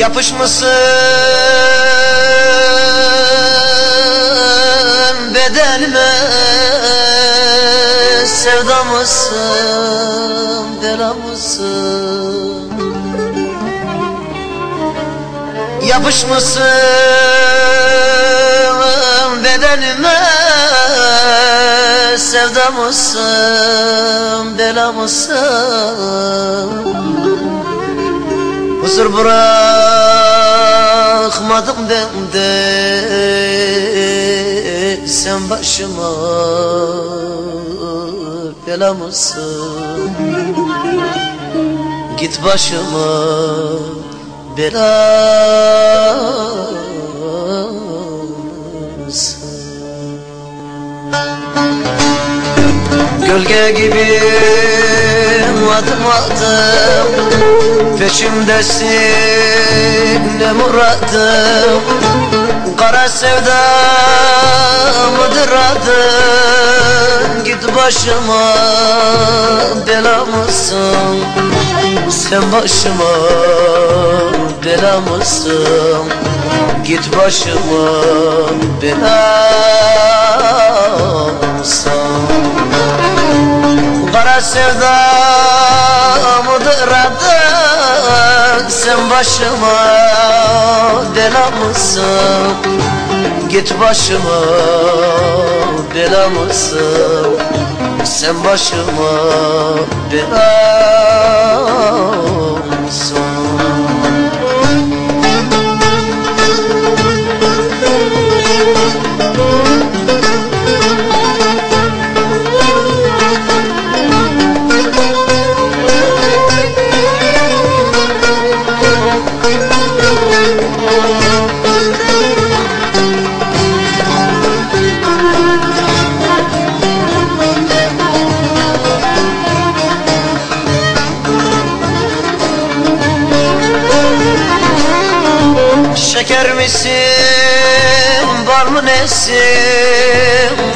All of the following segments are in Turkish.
Yapışmışsın bedenime Sevda mısın, bela Yapışmışsın bedenime Sevda mısın Huzur bırakmadım ben de Sen başıma bela mısın? Git başıma bela Gölge gibi adım adım Peşimdesin ne muradım? Kara sevda mıdır adın? Git başıma bela mısın? Sen başıma bela mısın? Git başıma bela mısın Kara sevda mıdır adın Sen başıma bela mısın? Git başıma bela mısın? Sen başıma bela Şeker misin, var mı nesin?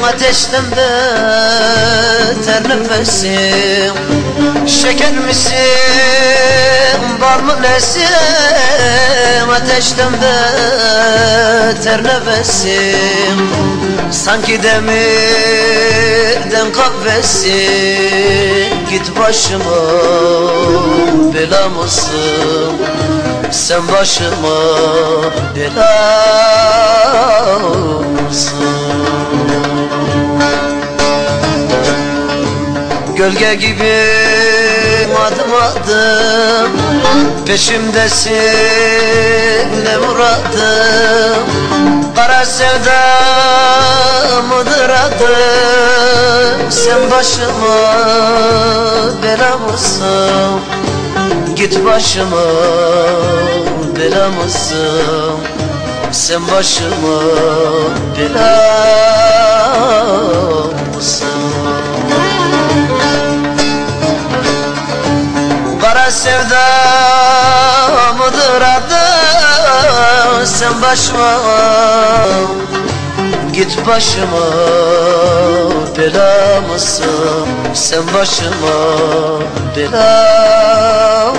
Ateşten beter nefesim. Şeker misin, var mı nesin? Ateşten beter nefesim. Sanki demirden kahvesin Git başıma bela mısın? Sen başıma bela mısın? Gölge gibi adım adım Peşimdesin ne muradım? Kara sevda mıdır adım Sen başıma bela mısın? Git başıma bela mısın? Sen başıma bela mısın? Kara sevda mıdır adı Sen başıma Git başıma bela mısın Sen başıma bela